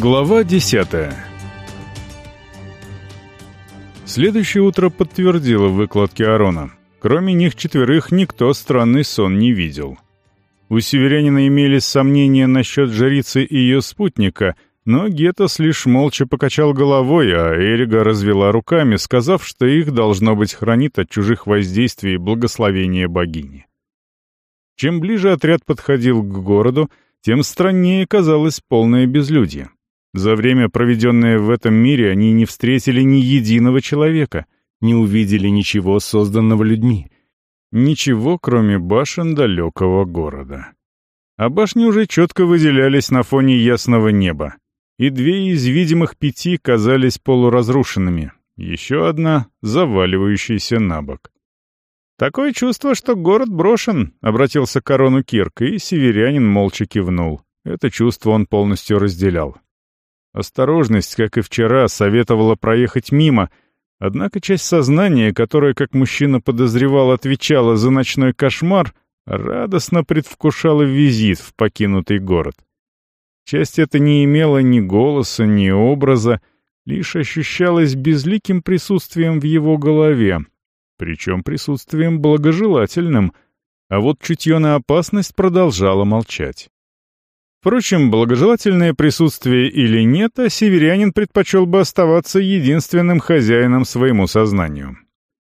Глава десятая Следующее утро подтвердило выкладки Арона. Кроме них четверых никто странный сон не видел. У северянина имелись сомнения насчет жрицы и ее спутника, но Гетос лишь молча покачал головой, а Эрига развела руками, сказав, что их, должно быть, хранит от чужих воздействий благословение богини. Чем ближе отряд подходил к городу, тем страннее казалось полное безлюдье. За время, проведенное в этом мире, они не встретили ни единого человека, не увидели ничего созданного людьми. Ничего, кроме башен далекого города. А башни уже четко выделялись на фоне ясного неба. И две из видимых пяти казались полуразрушенными, еще одна — заваливающейся на бок. «Такое чувство, что город брошен», — обратился к корону Кирк, и северянин молча кивнул. Это чувство он полностью разделял. Осторожность, как и вчера, советовала проехать мимо, однако часть сознания, которая, как мужчина подозревал, отвечала за ночной кошмар, радостно предвкушала визит в покинутый город. Часть эта не имела ни голоса, ни образа, лишь ощущалась безликим присутствием в его голове, причем присутствием благожелательным, а вот чутье на опасность продолжало молчать. Впрочем, благожелательное присутствие или нет, а северянин предпочел бы оставаться единственным хозяином своему сознанию.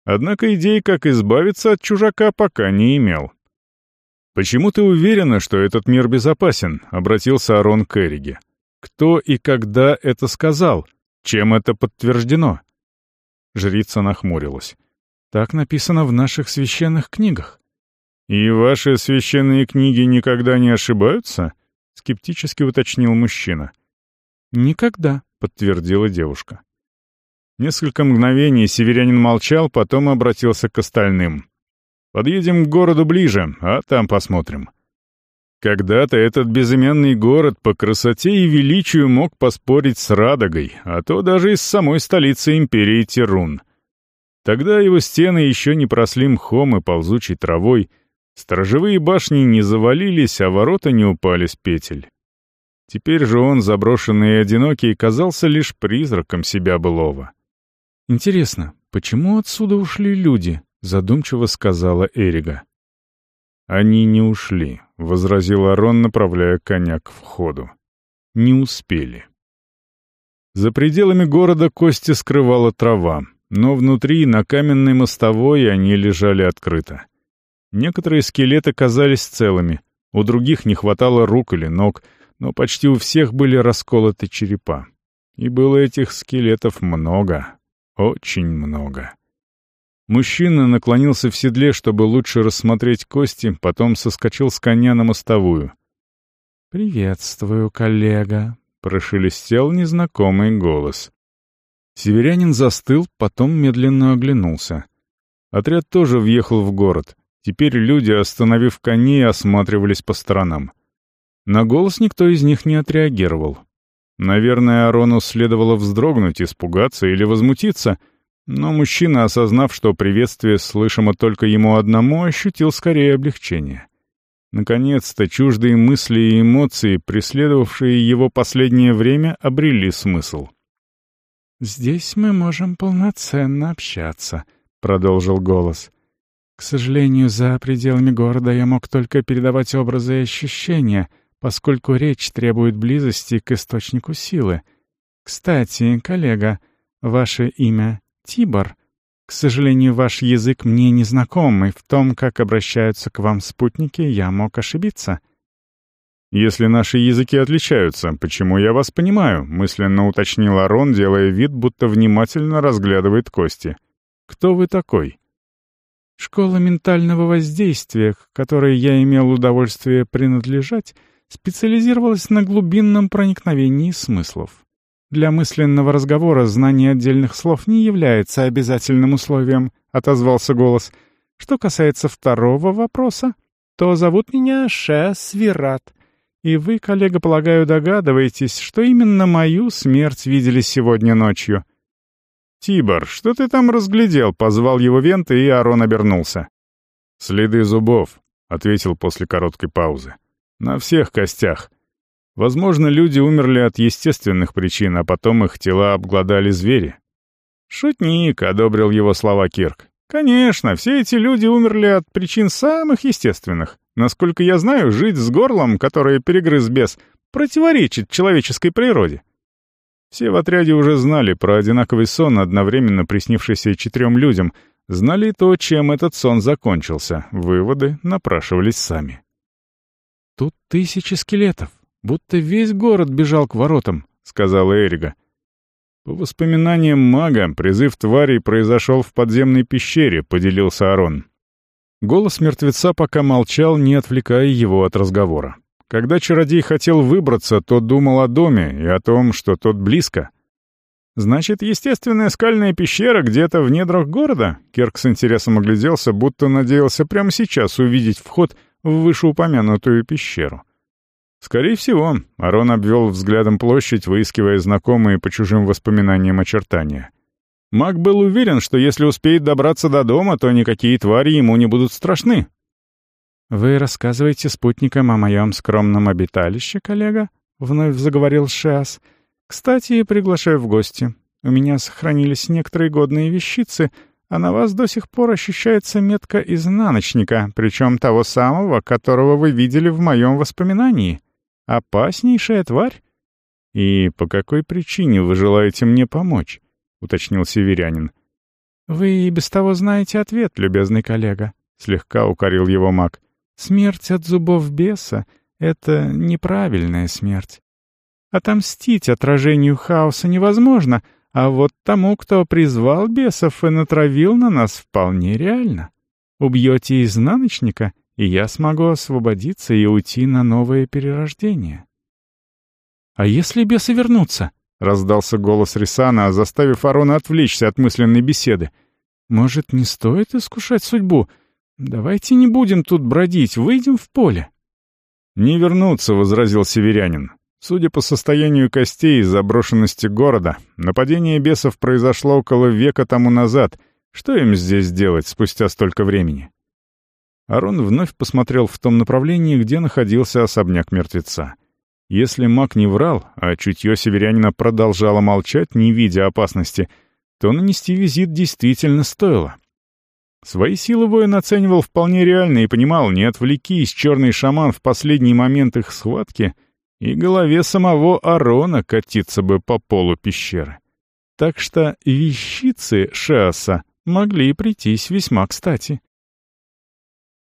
Однако идей, как избавиться от чужака, пока не имел. «Почему ты уверена, что этот мир безопасен?» — обратился Арон к Эриге. «Кто и когда это сказал? Чем это подтверждено?» Жрица нахмурилась. «Так написано в наших священных книгах». «И ваши священные книги никогда не ошибаются?» — скептически уточнил мужчина. «Никогда», — подтвердила девушка. Несколько мгновений северянин молчал, потом обратился к остальным. «Подъедем к городу ближе, а там посмотрим». Когда-то этот безымянный город по красоте и величию мог поспорить с Радогой, а то даже и с самой столицей империи Тирун. Тогда его стены еще не просли мхом и ползучей травой — Сторожевые башни не завалились, а ворота не упали с петель. Теперь же он, заброшенный и одинокий, казался лишь призраком себя былого. «Интересно, почему отсюда ушли люди?» — задумчиво сказала Эрига. «Они не ушли», — возразил Арон, направляя коня к входу. «Не успели». За пределами города кости скрывала трава, но внутри, на каменной мостовой, они лежали открыто. Некоторые скелеты казались целыми, у других не хватало рук или ног, но почти у всех были расколоты черепа. И было этих скелетов много, очень много. Мужчина наклонился в седле, чтобы лучше рассмотреть кости, потом соскочил с коня на мостовую. «Приветствую, коллега», — прошелестел незнакомый голос. Северянин застыл, потом медленно оглянулся. Отряд тоже въехал в город. Теперь люди, остановив коней, осматривались по сторонам. На голос никто из них не отреагировал. Наверное, Арону следовало вздрогнуть, испугаться или возмутиться, но мужчина, осознав, что приветствие слышимо только ему одному, ощутил скорее облегчение. Наконец-то чуждые мысли и эмоции, преследовавшие его последнее время, обрели смысл. «Здесь мы можем полноценно общаться», — продолжил голос. К сожалению, за пределами города я мог только передавать образы и ощущения, поскольку речь требует близости к источнику силы. Кстати, коллега, ваше имя Тибор. К сожалению, ваш язык мне не знаком, и в том, как обращаются к вам спутники, я мог ошибиться. «Если наши языки отличаются, почему я вас понимаю?» — мысленно уточнил Арон, делая вид, будто внимательно разглядывает кости. «Кто вы такой?» Школа ментального воздействия, к которой я имел удовольствие принадлежать, специализировалась на глубинном проникновении смыслов. Для мысленного разговора знание отдельных слов не является обязательным условием, отозвался голос. Что касается второго вопроса, то зовут меня Ше Свират. И вы, коллега, полагаю, догадываетесь, что именно мою смерть видели сегодня ночью. «Тибор, что ты там разглядел?» — позвал его Вент, и Арон обернулся. «Следы зубов», — ответил после короткой паузы. «На всех костях. Возможно, люди умерли от естественных причин, а потом их тела обглодали звери. «Шутник», — одобрил его слова Кирк. «Конечно, все эти люди умерли от причин самых естественных. Насколько я знаю, жить с горлом, которое перегрыз бес, противоречит человеческой природе». Все в отряде уже знали про одинаковый сон, одновременно приснившийся четырем людям, знали то, чем этот сон закончился. Выводы напрашивались сами. «Тут тысячи скелетов, будто весь город бежал к воротам», — сказала Эрига. По воспоминаниям мага, призыв тварей произошел в подземной пещере, поделился Арон. Голос мертвеца пока молчал, не отвлекая его от разговора. Когда чародей хотел выбраться, то думал о доме и о том, что тот близко. «Значит, естественная скальная пещера где-то в недрах города?» Керк с интересом огляделся, будто надеялся прямо сейчас увидеть вход в вышеупомянутую пещеру. Скорее всего, Арон обвел взглядом площадь, выискивая знакомые по чужим воспоминаниям очертания. Маг был уверен, что если успеет добраться до дома, то никакие твари ему не будут страшны. «Вы рассказываете спутникам о моем скромном обиталище, коллега?» — вновь заговорил Шиас. «Кстати, приглашаю в гости. У меня сохранились некоторые годные вещицы, а на вас до сих пор ощущается метка изнаночника, причем того самого, которого вы видели в моем воспоминании». Опаснейшая тварь? И по какой причине вы желаете мне помочь? уточнил северянин. Вы и без того знаете ответ, любезный коллега, слегка укорил его маг. Смерть от зубов беса — это неправильная смерть. Отомстить отражению хаоса невозможно, а вот тому, кто призвал бесов и натравил на нас, вполне реально. Убьете изнаночника, и я смогу освободиться и уйти на новое перерождение. «А если бесы вернутся?» — раздался голос Рисана, заставив Арона отвлечься от мысленной беседы. «Может, не стоит искушать судьбу? Давайте не будем тут бродить, выйдем в поле». «Не вернуться», — возразил северянин. Судя по состоянию костей и заброшенности города, нападение бесов произошло около века тому назад. Что им здесь делать спустя столько времени? Арон вновь посмотрел в том направлении, где находился особняк мертвеца. Если маг не врал, а чутье северянина продолжало молчать, не видя опасности, то нанести визит действительно стоило. Свои силы воин оценивал вполне реально и понимал, не отвлекись черный шаман в последний момент их схватки, и голове самого Арона катиться бы по полу пещеры. Так что вещицы Шеаса могли прийтись весьма кстати.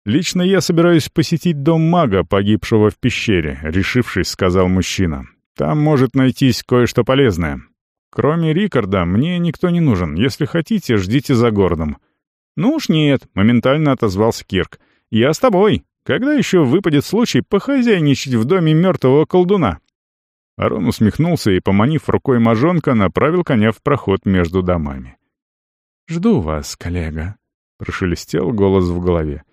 «Лично я собираюсь посетить дом мага, погибшего в пещере», — решившись, сказал мужчина. «Там может найтись кое-что полезное. Кроме Рикарда, мне никто не нужен. Если хотите, ждите за городом». «Ну уж нет», — моментально отозвался Кирк. «Я с тобой. Когда еще выпадет случай похозяйничать в доме мертвого колдуна?» Арон усмехнулся и, поманив рукой мажонка, направил коня в проход между домами. «Жду вас, коллега», — прошелестел голос в голове.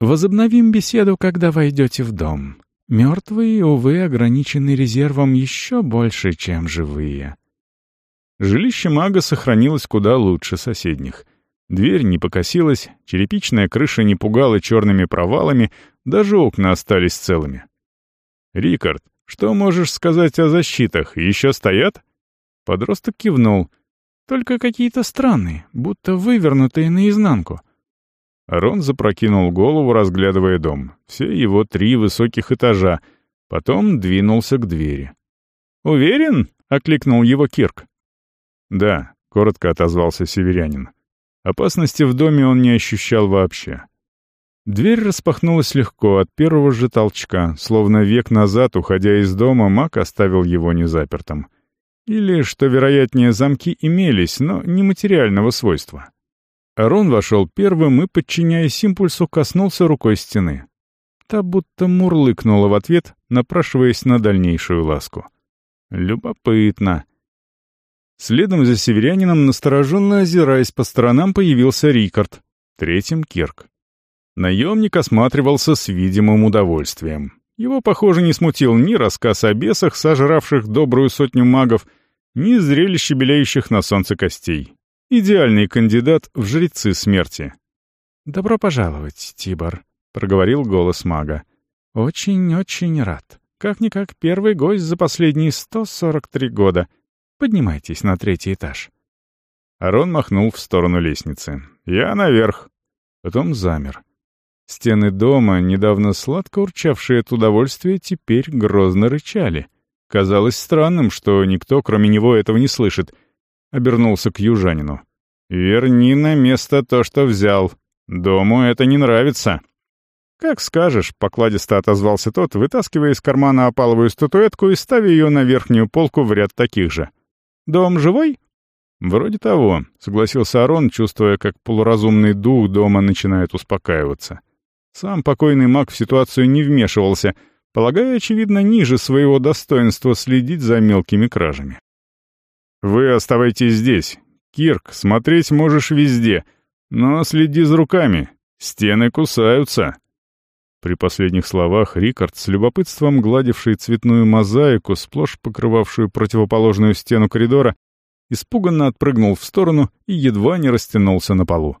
Возобновим беседу, когда войдете в дом. Мертвые, увы, ограничены резервом еще больше, чем живые. Жилище мага сохранилось куда лучше соседних. Дверь не покосилась, черепичная крыша не пугала черными провалами, даже окна остались целыми. «Рикард, что можешь сказать о защитах? Еще стоят?» Подросток кивнул. «Только какие-то странные, будто вывернутые наизнанку». Рон запрокинул голову, разглядывая дом. Все его три высоких этажа. Потом двинулся к двери. «Уверен?» — окликнул его Кирк. «Да», — коротко отозвался северянин. Опасности в доме он не ощущал вообще. Дверь распахнулась легко, от первого же толчка, словно век назад, уходя из дома, маг оставил его незапертым. Или, что вероятнее, замки имелись, но нематериального свойства. Арон вошел первым и, подчиняясь импульсу, коснулся рукой стены. Та будто мурлыкнула в ответ, напрашиваясь на дальнейшую ласку. Любопытно. Следом за северянином, настороженно озираясь по сторонам, появился Рикард, третьим — Кирк. Наемник осматривался с видимым удовольствием. Его, похоже, не смутил ни рассказ о бесах, сожравших добрую сотню магов, ни зрелище белеющих на солнце костей. Идеальный кандидат в жрецы смерти. «Добро пожаловать, Тибор», — проговорил голос мага. «Очень-очень рад. как-никак первый гость за последние 143 года. Поднимайтесь на третий этаж». Арон махнул в сторону лестницы. «Я наверх». Потом замер. Стены дома, недавно сладко урчавшие от удовольствия, теперь грозно рычали. Казалось странным, что никто, кроме него, этого не слышит. Обернулся к южанину. «Верни на место то, что взял. Дому это не нравится». «Как скажешь», — покладисто отозвался тот, вытаскивая из кармана опаловую статуэтку и ставя ее на верхнюю полку в ряд таких же. «Дом живой?» «Вроде того», — согласился Арон, чувствуя, как полуразумный дух дома начинает успокаиваться. Сам покойный маг в ситуацию не вмешивался, полагая, очевидно, ниже своего достоинства следить за мелкими кражами. «Вы оставайтесь здесь. Кирк, смотреть можешь везде, но следи за руками. Стены кусаются». При последних словах Рикард, с любопытством гладивший цветную мозаику, сплошь покрывавшую противоположную стену коридора, испуганно отпрыгнул в сторону и едва не растянулся на полу.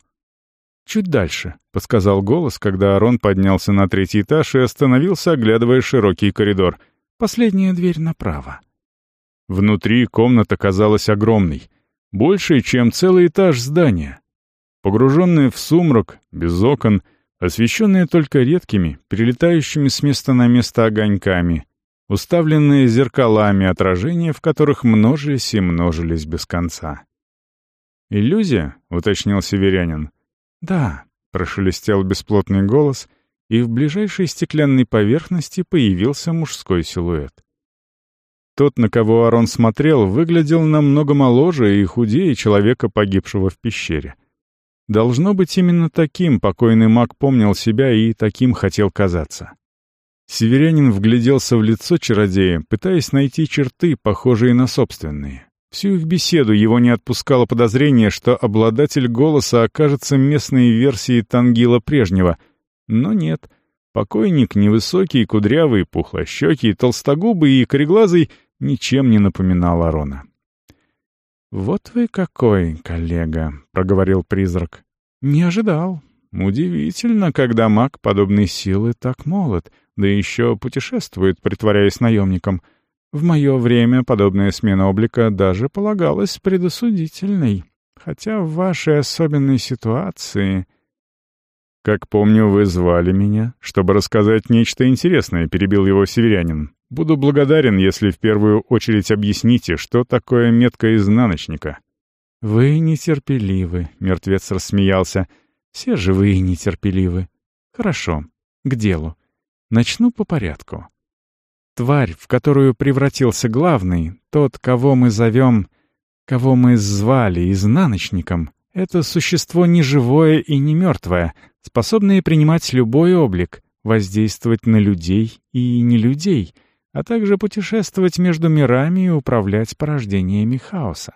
«Чуть дальше», — подсказал голос, когда Арон поднялся на третий этаж и остановился, оглядывая широкий коридор. «Последняя дверь направо». Внутри комната казалась огромной, большей, чем целый этаж здания. Погруженная в сумрак, без окон, освещенная только редкими, перелетающими с места на место огоньками, уставленные зеркалами, отражения в которых множились и множились без конца. «Иллюзия?» — уточнил северянин. «Да», — прошелестел бесплотный голос, и в ближайшей стеклянной поверхности появился мужской силуэт. Тот, на кого Арон смотрел, выглядел намного моложе и худее человека, погибшего в пещере. Должно быть, именно таким покойный маг помнил себя и таким хотел казаться. Северянин вгляделся в лицо чародея, пытаясь найти черты, похожие на собственные. Всю их беседу его не отпускало подозрение, что обладатель голоса окажется местной версией Тангила прежнего. Но нет. Покойник, невысокий, кудрявый, пухлощекий, толстогубый и кореглазый, ничем не напоминал Арона. «Вот вы какой, коллега», — проговорил призрак. «Не ожидал. Удивительно, когда маг подобной силы так молод, да еще путешествует, притворяясь наемником». В мое время подобная смена облика даже полагалась предосудительной. Хотя в вашей особенной ситуации... «Как помню, вы звали меня, чтобы рассказать нечто интересное», — перебил его северянин. «Буду благодарен, если в первую очередь объясните, что такое метка изнаночника». «Вы нетерпеливы», — мертвец рассмеялся. «Все живые нетерпеливы. Хорошо, к делу. Начну по порядку. Тварь, в которую превратился главный, тот, кого мы зовем, кого мы звали изнаночником, это существо не живое и не мертвое, способное принимать любой облик, воздействовать на людей и не людей, а также путешествовать между мирами и управлять порождениями хаоса.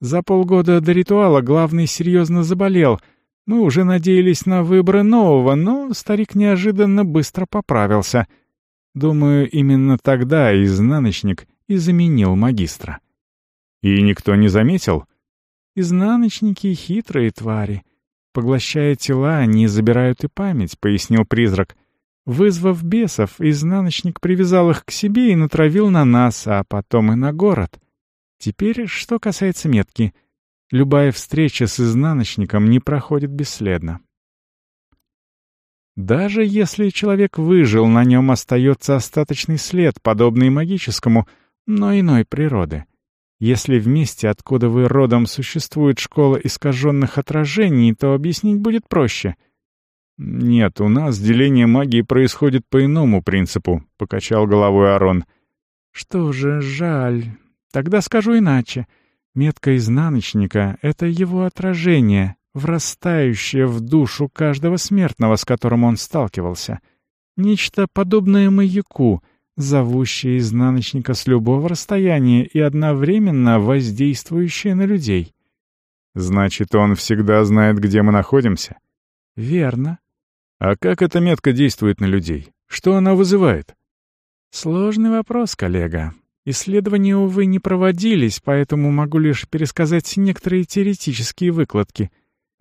За полгода до ритуала главный серьезно заболел. Мы уже надеялись на выборы нового, но старик неожиданно быстро поправился — Думаю, именно тогда изнаночник и заменил магистра. И никто не заметил? Изнаночники — хитрые твари. Поглощая тела, они забирают и память, — пояснил призрак. Вызвав бесов, изнаночник привязал их к себе и натравил на нас, а потом и на город. Теперь, что касается метки. Любая встреча с изнаночником не проходит бесследно. Даже если человек выжил, на нем остается остаточный след, подобный магическому, но иной природы. Если в месте, откуда вы родом, существует школа искаженных отражений, то объяснить будет проще. «Нет, у нас деление магии происходит по иному принципу», — покачал головой Арон. «Что же, жаль. Тогда скажу иначе. Метка изнаночника — это его отражение, врастающее в душу каждого смертного, с которым он сталкивался. Нечто подобное маяку, зовущее изнаночника с любого расстояния и одновременно воздействующее на людей. Значит, он всегда знает, где мы находимся? Верно. А как эта метка действует на людей? Что она вызывает? Сложный вопрос, коллега. Исследования, увы, не проводились, поэтому могу лишь пересказать некоторые теоретические выкладки —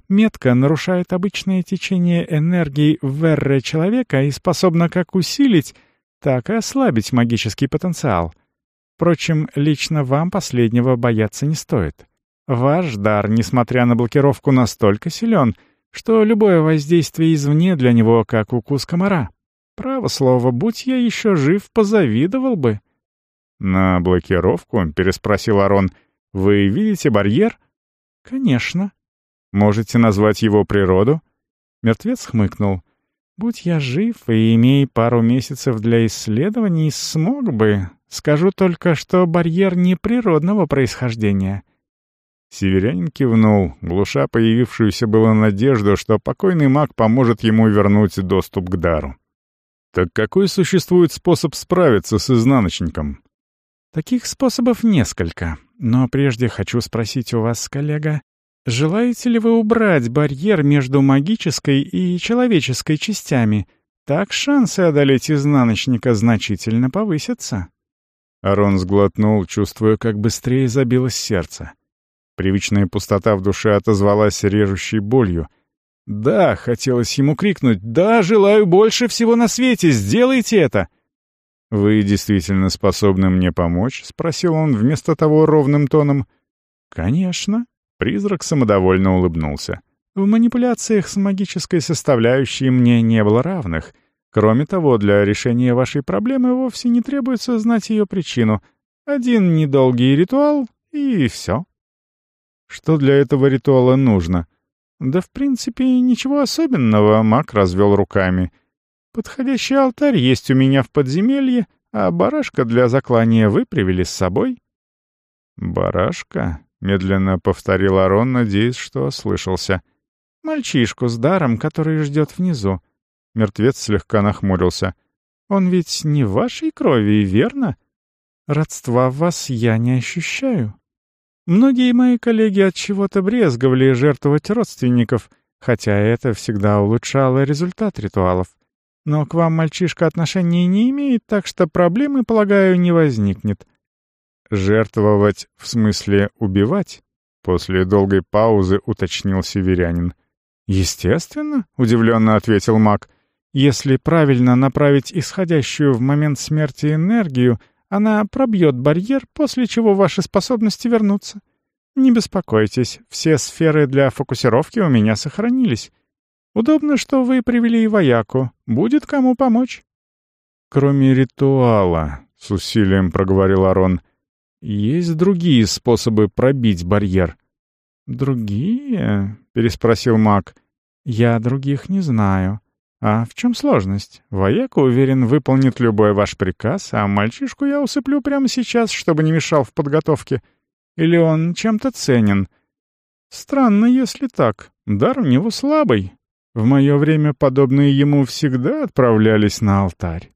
Метка нарушает обычное течение энергии в эрре человека и способна как усилить, так и ослабить магический потенциал. Впрочем, лично вам последнего бояться не стоит. Ваш дар, несмотря на блокировку, настолько силен, что любое воздействие извне для него как укус комара. Право слово, будь я еще жив, позавидовал бы. «На блокировку?» — переспросил Арон. «Вы видите барьер?» «Конечно». «Можете назвать его природу?» Мертвец хмыкнул. «Будь я жив и имея пару месяцев для исследований, смог бы. Скажу только, что барьер не природного происхождения». Северянин кивнул, глуша появившуюся была надежду, что покойный маг поможет ему вернуть доступ к дару. «Так какой существует способ справиться с изнаночником?» «Таких способов несколько, но прежде хочу спросить у вас, коллега, желаете ли вы убрать барьер между магической и человеческой частями? Так шансы одолеть изнаночника значительно повысятся». Арон сглотнул, чувствуя, как быстрее забилось сердце. Привычная пустота в душе отозвалась режущей болью. «Да!» — хотелось ему крикнуть. «Да, желаю больше всего на свете! Сделайте это!» «Вы действительно способны мне помочь?» — спросил он вместо того ровным тоном. «Конечно!» — призрак самодовольно улыбнулся. «В манипуляциях с магической составляющей мне не было равных. Кроме того, для решения вашей проблемы вовсе не требуется знать ее причину. Один недолгий ритуал — и все». Что для этого ритуала нужно? Да, в принципе, ничего особенного, маг развел руками. Подходящий алтарь есть у меня в подземелье, а барашка для заклания вы привели с собой. «Барашка?» — медленно повторил Арон, надеясь, что ослышался. «Мальчишку с даром, который ждет внизу». Мертвец слегка нахмурился. «Он ведь не вашей крови, верно? Родства в вас я не ощущаю». Многие мои коллеги от чего-то брезговали жертвовать родственников, хотя это всегда улучшало результат ритуалов. Но к вам мальчишка отношений не имеет, так что проблемы, полагаю, не возникнет. Жертвовать в смысле убивать? После долгой паузы уточнил северянин. «Естественно», — удивленно ответил маг. «Если правильно направить исходящую в момент смерти энергию, она пробьет барьер, после чего ваши способности вернутся. Не беспокойтесь, все сферы для фокусировки у меня сохранились. Удобно, что вы привели и вояку. Будет кому помочь. Кроме ритуала, — с усилием проговорил Арон, — есть другие способы пробить барьер. «Другие?» — переспросил маг. «Я других не знаю. «А в чем сложность? Вояка, уверен, выполнит любой ваш приказ, а мальчишку я усыплю прямо сейчас, чтобы не мешал в подготовке. Или он чем-то ценен? Странно, если так. Дар у него слабый. В мое время подобные ему всегда отправлялись на алтарь».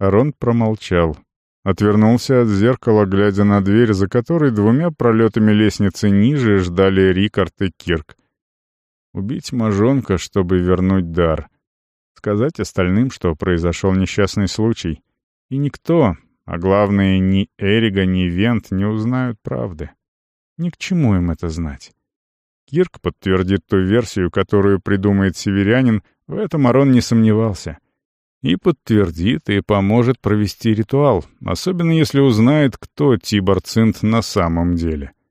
Рон промолчал. Отвернулся от зеркала, глядя на дверь, за которой двумя пролетами лестницы ниже ждали Рикард и Кирк. Убить мажонка, чтобы вернуть дар. Сказать остальным, что произошел несчастный случай. И никто, а главное, ни Эрига, ни Вент не узнают правды. Ни к чему им это знать. Кирк подтвердит ту версию, которую придумает северянин, в этом Арон не сомневался. И подтвердит, и поможет провести ритуал, особенно если узнает, кто Тибор Цинт на самом деле. —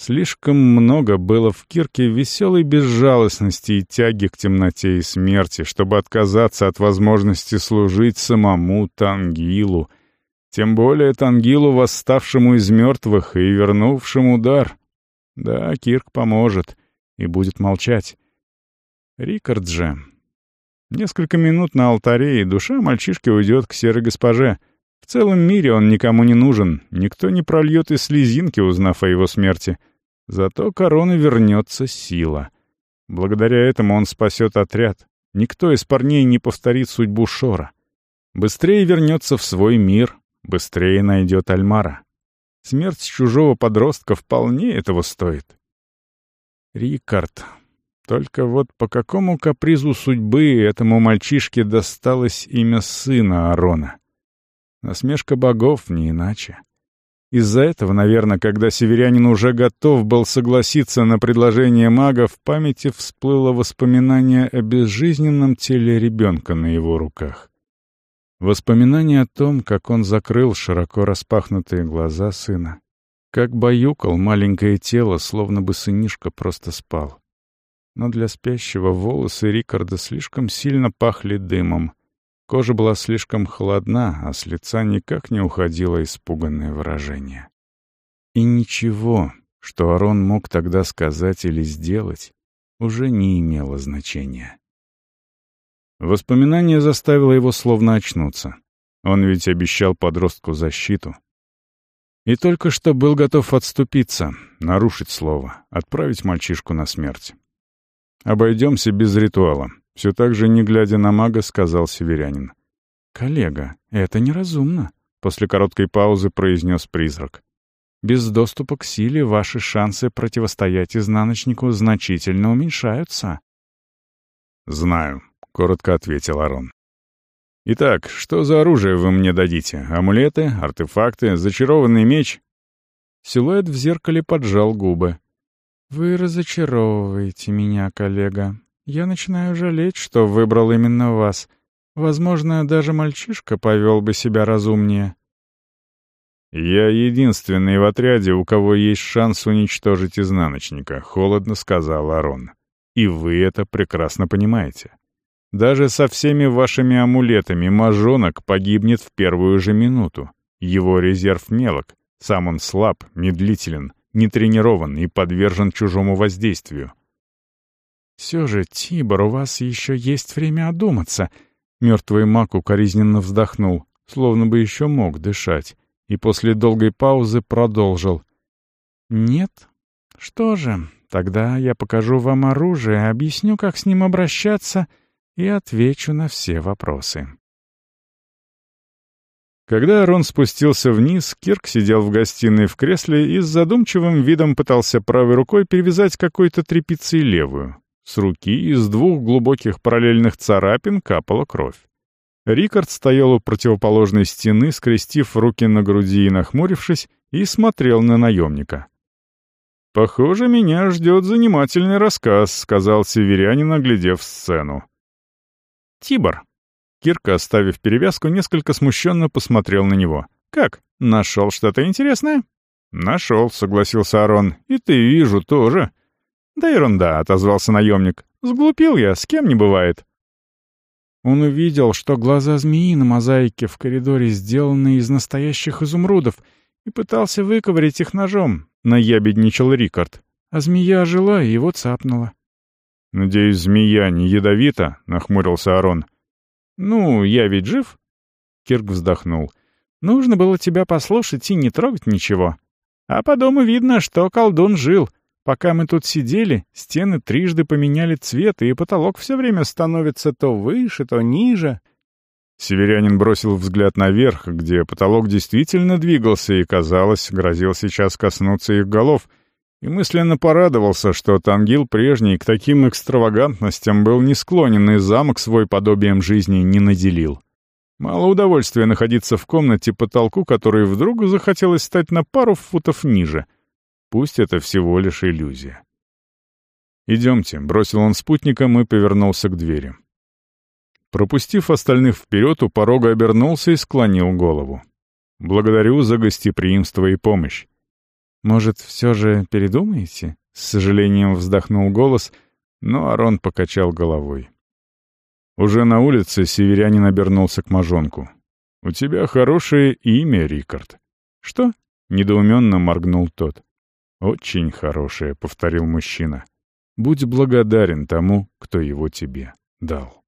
Слишком много было в Кирке веселой безжалостности и тяги к темноте и смерти, чтобы отказаться от возможности служить самому Тангилу, тем более Тангилу, восставшему из мертвых и вернувшему дар. Да, Кирк поможет и будет молчать. Рикард же... Несколько минут на алтаре, и душа мальчишки уйдет к серой госпоже. В целом мире он никому не нужен, никто не прольет и слезинки, узнав о его смерти — Зато короны вернется сила. Благодаря этому он спасет отряд. Никто из парней не повторит судьбу Шора. Быстрее вернется в свой мир, быстрее найдет Альмара. Смерть чужого подростка вполне этого стоит. Рикард. Только вот по какому капризу судьбы этому мальчишке досталось имя сына Арона? Насмешка богов не иначе. Из-за этого, наверное, когда северянин уже готов был согласиться на предложение мага, в памяти всплыло воспоминание о безжизненном теле ребенка на его руках. Воспоминание о том, как он закрыл широко распахнутые глаза сына, как баюкал маленькое тело, словно бы сынишка просто спал. Но для спящего волосы Рикарда слишком сильно пахли дымом. Кожа была слишком холодна, а с лица никак не уходило испуганное выражение. И ничего, что Арон мог тогда сказать или сделать, уже не имело значения. Воспоминание заставило его словно очнуться. Он ведь обещал подростку защиту. И только что был готов отступиться, нарушить слово, отправить мальчишку на смерть. «Обойдемся без ритуала», — все так же, не глядя на мага, сказал северянин. «Коллега, это неразумно», — после короткой паузы произнес призрак. «Без доступа к силе ваши шансы противостоять изнаночнику значительно уменьшаются». «Знаю», — коротко ответил Арон. «Итак, что за оружие вы мне дадите? Амулеты, артефакты, зачарованный меч?» Силуэт в зеркале поджал губы. «Вы разочаровываете меня, коллега. Я начинаю жалеть, что выбрал именно вас. Возможно, даже мальчишка повел бы себя разумнее». «Я единственный в отряде, у кого есть шанс уничтожить изнаночника», — холодно сказал Арон. «И вы это прекрасно понимаете. Даже со всеми вашими амулетами мажонок погибнет в первую же минуту. Его резерв мелок, сам он слаб, медлителен, не тренирован и подвержен чужому воздействию. «Все же, Тибор, у вас еще есть время одуматься», — мертвый маг укоризненно вздохнул, словно бы еще мог дышать, и после долгой паузы продолжил. «Нет? Что же, тогда я покажу вам оружие, объясню, как с ним обращаться, и отвечу на все вопросы». Когда Арон спустился вниз, Кирк сидел в гостиной в кресле и с задумчивым видом пытался правой рукой перевязать какой-то тряпицей левую. С руки из двух глубоких параллельных царапин капала кровь. Рикард стоял у противоположной стены, скрестив руки на груди и нахмурившись, и смотрел на наемника. «Похоже, меня ждет занимательный рассказ», — сказал северянин, оглядев сцену. «Тибор», Кирка, оставив перевязку, несколько смущенно посмотрел на него. «Как? Нашел что-то интересное?» «Нашел», — согласился Арон. «И ты, вижу, тоже». «Да ерунда», — отозвался наемник. «Сглупил я, с кем не бывает». Он увидел, что глаза змеи на мозаике в коридоре сделаны из настоящих изумрудов, и пытался выковырять их ножом, — наябедничал Рикард. А змея ожила и его цапнула. «Надеюсь, змея не ядовита?» — нахмурился Арон. «Ну, я ведь жив?» Кирк вздохнул. «Нужно было тебя послушать и не трогать ничего. А по дому видно, что колдун жил. Пока мы тут сидели, стены трижды поменяли цвет, и потолок все время становится то выше, то ниже». Северянин бросил взгляд наверх, где потолок действительно двигался и, казалось, грозил сейчас коснуться их голов — и мысленно порадовался, что Тангил прежний к таким экстравагантностям был не склонен и замок свой подобием жизни не наделил. Мало удовольствия находиться в комнате потолку, который вдруг захотелось стать на пару футов ниже. Пусть это всего лишь иллюзия. «Идемте», — бросил он спутником и повернулся к двери. Пропустив остальных вперед, у порога обернулся и склонил голову. «Благодарю за гостеприимство и помощь. «Может, все же передумаете?» — с сожалением вздохнул голос, но Арон покачал головой. Уже на улице северянин обернулся к мажонку. «У тебя хорошее имя, Рикард». «Что?» — недоуменно моргнул тот. «Очень хорошее», — повторил мужчина. «Будь благодарен тому, кто его тебе дал».